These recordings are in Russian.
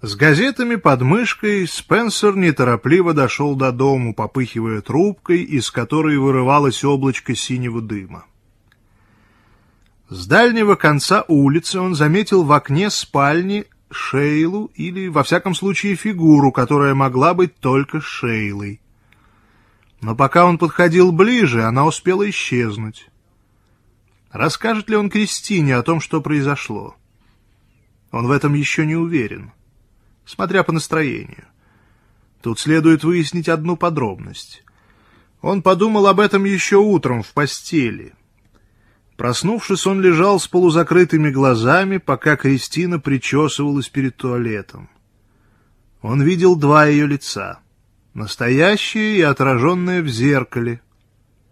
С газетами под мышкой Спенсер неторопливо дошел до дому, попыхивая трубкой, из которой вырывалось облачко синего дыма. С дальнего конца улицы он заметил в окне спальни Шейлу или, во всяком случае, фигуру, которая могла быть только Шейлой. Но пока он подходил ближе, она успела исчезнуть. Расскажет ли он Кристине о том, что произошло? Он в этом еще не уверен, смотря по настроению. Тут следует выяснить одну подробность. Он подумал об этом еще утром в постели. Проснувшись, он лежал с полузакрытыми глазами, пока Кристина причесывалась перед туалетом. Он видел два ее лица — настоящее и отраженное в зеркале —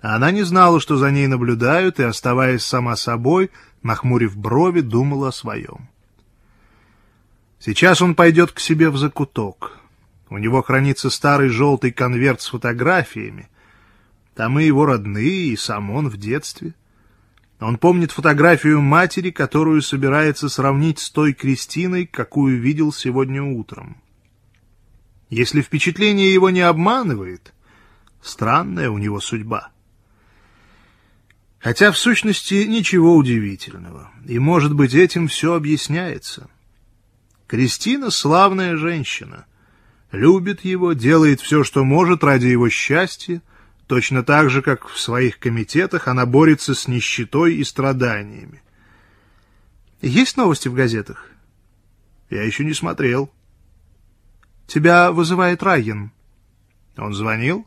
она не знала, что за ней наблюдают, и, оставаясь сама собой, нахмурив брови, думала о своем. Сейчас он пойдет к себе в закуток. У него хранится старый желтый конверт с фотографиями. Там и его родные, и сам он в детстве. Он помнит фотографию матери, которую собирается сравнить с той Кристиной, какую видел сегодня утром. Если впечатление его не обманывает, странная у него судьба. Хотя в сущности ничего удивительного, и, может быть, этим все объясняется. Кристина — славная женщина, любит его, делает все, что может ради его счастья, точно так же, как в своих комитетах она борется с нищетой и страданиями. Есть новости в газетах? Я еще не смотрел. Тебя вызывает Райен. Он звонил?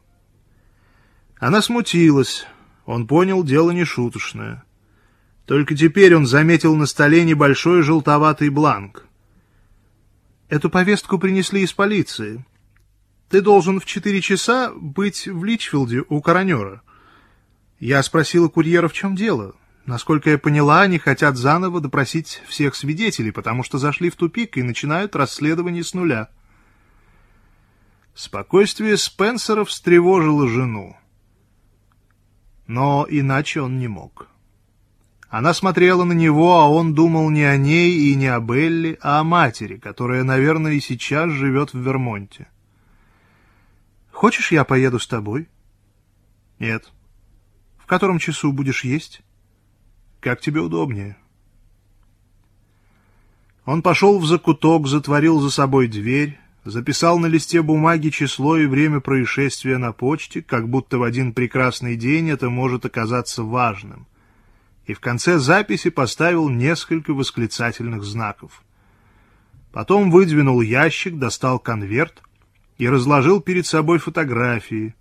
Она смутилась, он понял, дело не шуточное. Только теперь он заметил на столе небольшой желтоватый бланк. Эту повестку принесли из полиции. Ты должен в четыре часа быть в Личфилде у коронера. Я спросила курьера, в чем дело. Насколько я поняла, они хотят заново допросить всех свидетелей, потому что зашли в тупик и начинают расследование с нуля. Спокойствие Спенсера встревожило жену. Но иначе он не мог. Она смотрела на него, а он думал не о ней и не о Белли, а о матери, которая, наверное, и сейчас живет в Вермонте. «Хочешь, я поеду с тобой?» «Нет». «В котором часу будешь есть?» «Как тебе удобнее». Он пошел в закуток, затворил за собой дверь, записал на листе бумаги число и время происшествия на почте, как будто в один прекрасный день это может оказаться важным, и в конце записи поставил несколько восклицательных знаков. Потом выдвинул ящик, достал конверт и разложил перед собой фотографии.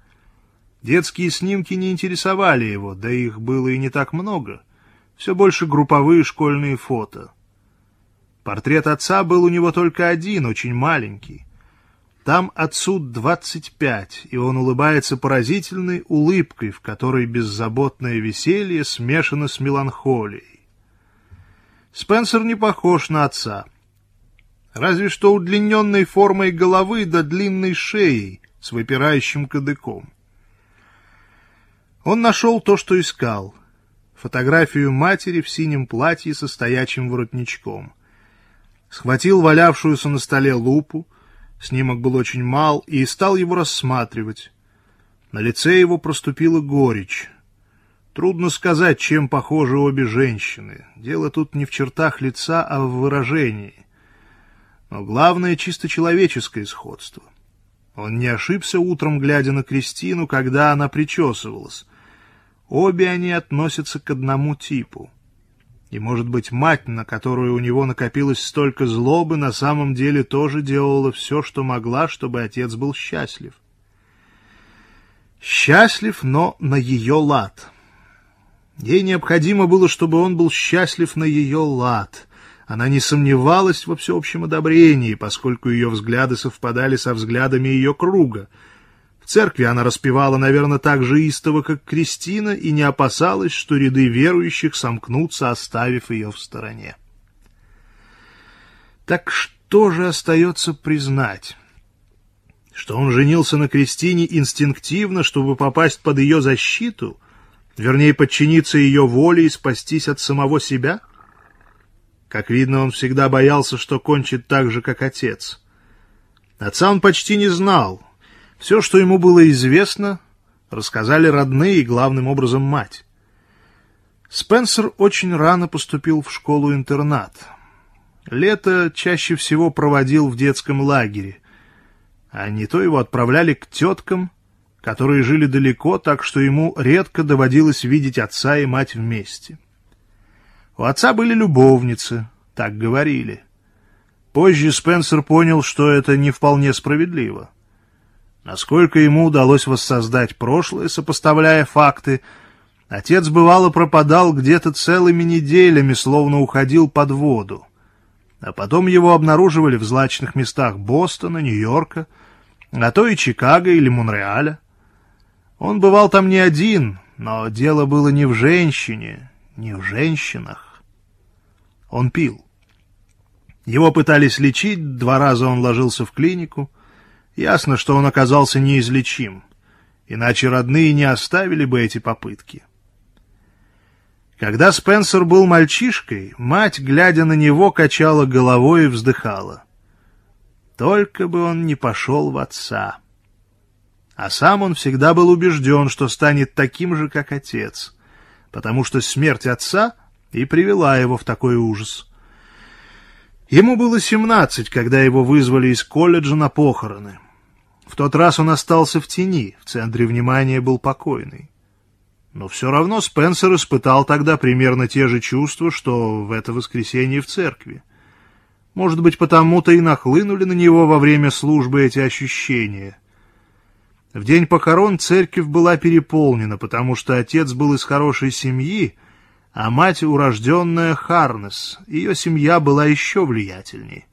Детские снимки не интересовали его, да их было и не так много, все больше групповые школьные фото. Портрет отца был у него только один, очень маленький. Там отцу двадцать пять, и он улыбается поразительной улыбкой, в которой беззаботное веселье смешано с меланхолией. Спенсер не похож на отца. Разве что удлиненной формой головы да длинной шеей с выпирающим кадыком. Он нашел то, что искал. Фотографию матери в синем платье со стоячим воротничком. Схватил валявшуюся на столе лупу, Снимок был очень мал, и стал его рассматривать. На лице его проступила горечь. Трудно сказать, чем похожи обе женщины. Дело тут не в чертах лица, а в выражении. Но главное — чисто человеческое сходство. Он не ошибся утром, глядя на Кристину, когда она причесывалась. Обе они относятся к одному типу — и, может быть, мать, на которую у него накопилось столько злобы, на самом деле тоже делала все, что могла, чтобы отец был счастлив. Счастлив, но на ее лад. Ей необходимо было, чтобы он был счастлив на ее лад. Она не сомневалась во всеобщем одобрении, поскольку ее взгляды совпадали со взглядами ее круга — церкви она распевала, наверное, так же истово, как Кристина, и не опасалась, что ряды верующих сомкнутся, оставив ее в стороне. Так что же остается признать? Что он женился на Кристине инстинктивно, чтобы попасть под ее защиту, вернее, подчиниться ее воле и спастись от самого себя? Как видно, он всегда боялся, что кончит так же, как отец — Отца он почти не знал. Все, что ему было известно, рассказали родные и, главным образом, мать. Спенсер очень рано поступил в школу-интернат. Лето чаще всего проводил в детском лагере, а не то его отправляли к теткам, которые жили далеко, так что ему редко доводилось видеть отца и мать вместе. У отца были любовницы, так говорили. Позже Спенсер понял, что это не вполне справедливо. Насколько ему удалось воссоздать прошлое, сопоставляя факты, отец бывало пропадал где-то целыми неделями, словно уходил под воду. А потом его обнаруживали в злачных местах Бостона, Нью-Йорка, а то и Чикаго или Монреаля. Он бывал там не один, но дело было не в женщине, не в женщинах. Он пил. Его пытались лечить, два раза он ложился в клинику. Ясно, что он оказался неизлечим, иначе родные не оставили бы эти попытки. Когда Спенсер был мальчишкой, мать, глядя на него, качала головой и вздыхала. Только бы он не пошел в отца. А сам он всегда был убежден, что станет таким же, как отец, потому что смерть отца и привела его в такой ужас. Ему было семнадцать, когда его вызвали из колледжа на похороны. В тот раз он остался в тени, в центре внимания был покойный. Но все равно Спенсер испытал тогда примерно те же чувства, что в это воскресенье в церкви. Может быть, потому-то и нахлынули на него во время службы эти ощущения. В день похорон церковь была переполнена, потому что отец был из хорошей семьи, а мать урожденная Харнес, ее семья была еще влиятельнее.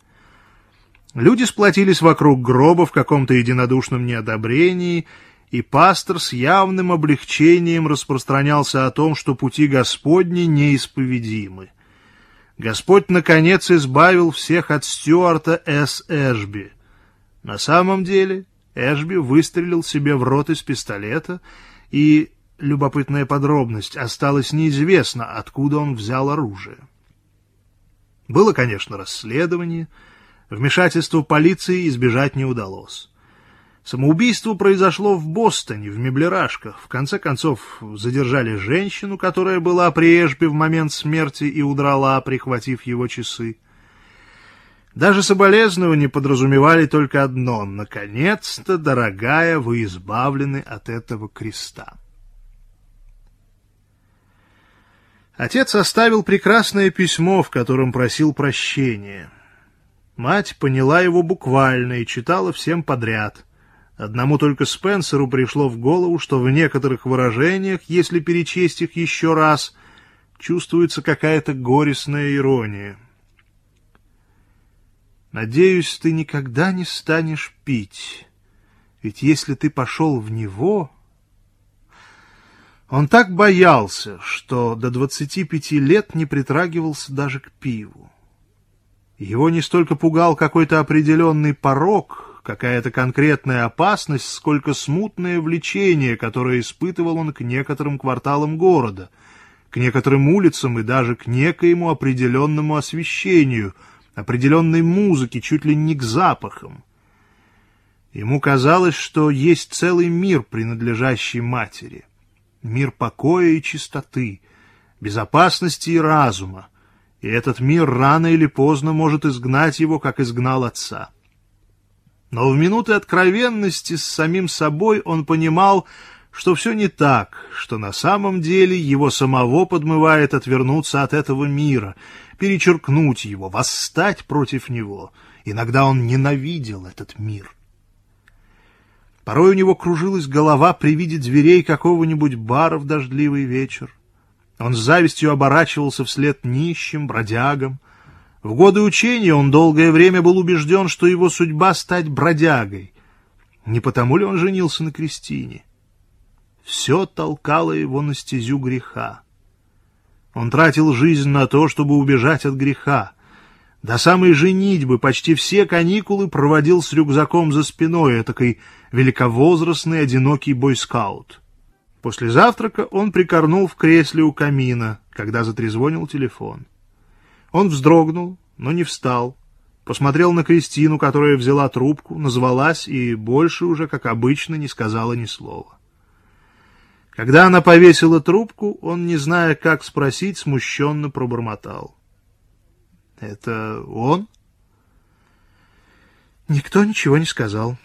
Люди сплотились вокруг гроба в каком-то единодушном неодобрении, и пастор с явным облегчением распространялся о том, что пути Господни неисповедимы. Господь, наконец, избавил всех от Стюарта С. Эшби. На самом деле Эшби выстрелил себе в рот из пистолета и любопытная подробность, осталось неизвестно, откуда он взял оружие. Было, конечно, расследование, вмешательство полиции избежать не удалось. Самоубийство произошло в Бостоне, в меблерашках. В конце концов, задержали женщину, которая была при Эшбе в момент смерти и удрала, прихватив его часы. Даже соболезнования подразумевали только одно — наконец-то, дорогая, вы избавлены от этого креста. Отец оставил прекрасное письмо, в котором просил прощения. Мать поняла его буквально и читала всем подряд. Одному только Спенсеру пришло в голову, что в некоторых выражениях, если перечесть их еще раз, чувствуется какая-то горестная ирония. «Надеюсь, ты никогда не станешь пить, ведь если ты пошел в него...» Он так боялся, что до двадцати пяти лет не притрагивался даже к пиву. Его не столько пугал какой-то определенный порог, какая-то конкретная опасность, сколько смутное влечение, которое испытывал он к некоторым кварталам города, к некоторым улицам и даже к некоему определенному освещению, определенной музыке, чуть ли не к запахам. Ему казалось, что есть целый мир, принадлежащий матери — мир покоя и чистоты, безопасности и разума, и этот мир рано или поздно может изгнать его, как изгнал отца. Но в минуты откровенности с самим собой он понимал, что все не так, что на самом деле его самого подмывает отвернуться от этого мира, перечеркнуть его, восстать против него. Иногда он ненавидел этот мир. Порой у него кружилась голова при виде дверей какого-нибудь бара в дождливый вечер. Он с завистью оборачивался вслед нищим, бродягам. В годы учения он долгое время был убежден, что его судьба — стать бродягой. Не потому ли он женился на Кристине? Все толкало его на стезю греха. Он тратил жизнь на то, чтобы убежать от греха. До самой женитьбы почти все каникулы проводил с рюкзаком за спиной, этакой великовозрастный одинокий бойскаут. После завтрака он прикорнул в кресле у камина, когда затрезвонил телефон. Он вздрогнул, но не встал, посмотрел на Кристину, которая взяла трубку, назвалась и больше уже, как обычно, не сказала ни слова. Когда она повесила трубку, он, не зная, как спросить, смущенно пробормотал. — Это он? Никто ничего не сказал.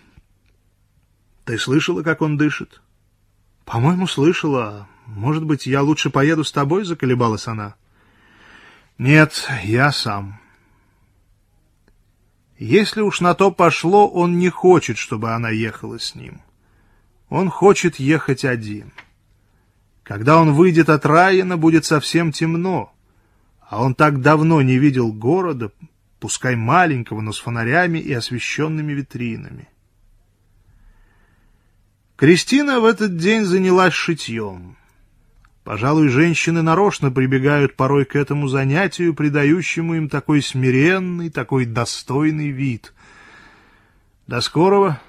— Ты слышала, как он дышит? — По-моему, слышала. Может быть, я лучше поеду с тобой, — заколебалась она. — Нет, я сам. Если уж на то пошло, он не хочет, чтобы она ехала с ним. Он хочет ехать один. — когда он выйдет от Райана, будет совсем темно, а он так давно не видел города, пускай маленького, но с фонарями и освещенными витринами. Кристина в этот день занялась шитьем. Пожалуй, женщины нарочно прибегают порой к этому занятию, придающему им такой смиренный, такой достойный вид. До скорого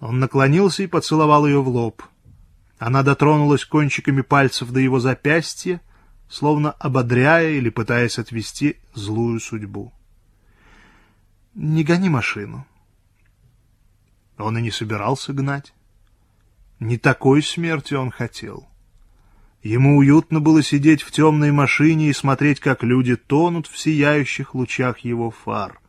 он наклонился и поцеловал ее в лоб — она дотронулась кончиками пальцев до его запястья, словно ободряя или пытаясь отвести злую судьбу. «Не гони машину». Он и не собирался гнать. Не такой смерти он хотел. Ему уютно было сидеть в темной машине и смотреть, как люди тонут в сияющих лучах его фар.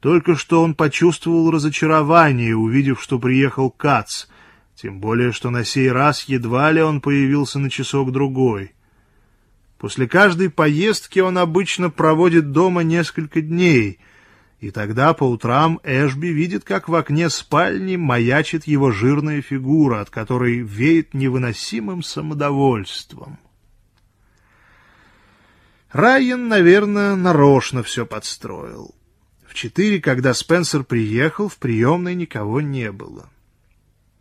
Только что он почувствовал разочарование, увидев, что приехал Кац — тем более, что на сей раз едва ли он появился на часок-другой. После каждой поездки он обычно проводит дома несколько дней, и тогда по утрам Эшби видит, как в окне спальни маячит его жирная фигура, от которой веет невыносимым самодовольством. Райан, наверное, нарочно все подстроил. В четыре, когда Спенсер приехал, в приемной никого не было.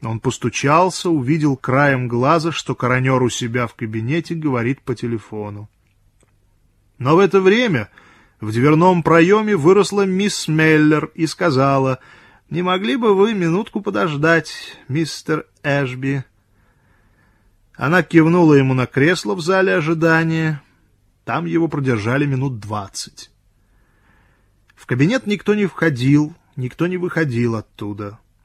Он постучался, увидел краем глаза, что коронер у себя в кабинете говорит по телефону. Но в это время в дверном проеме выросла мисс Меллер и сказала, «Не могли бы вы минутку подождать, мистер Эшби?» Она кивнула ему на кресло в зале ожидания. Там его продержали минут двадцать. В кабинет никто не входил, никто не выходил оттуда.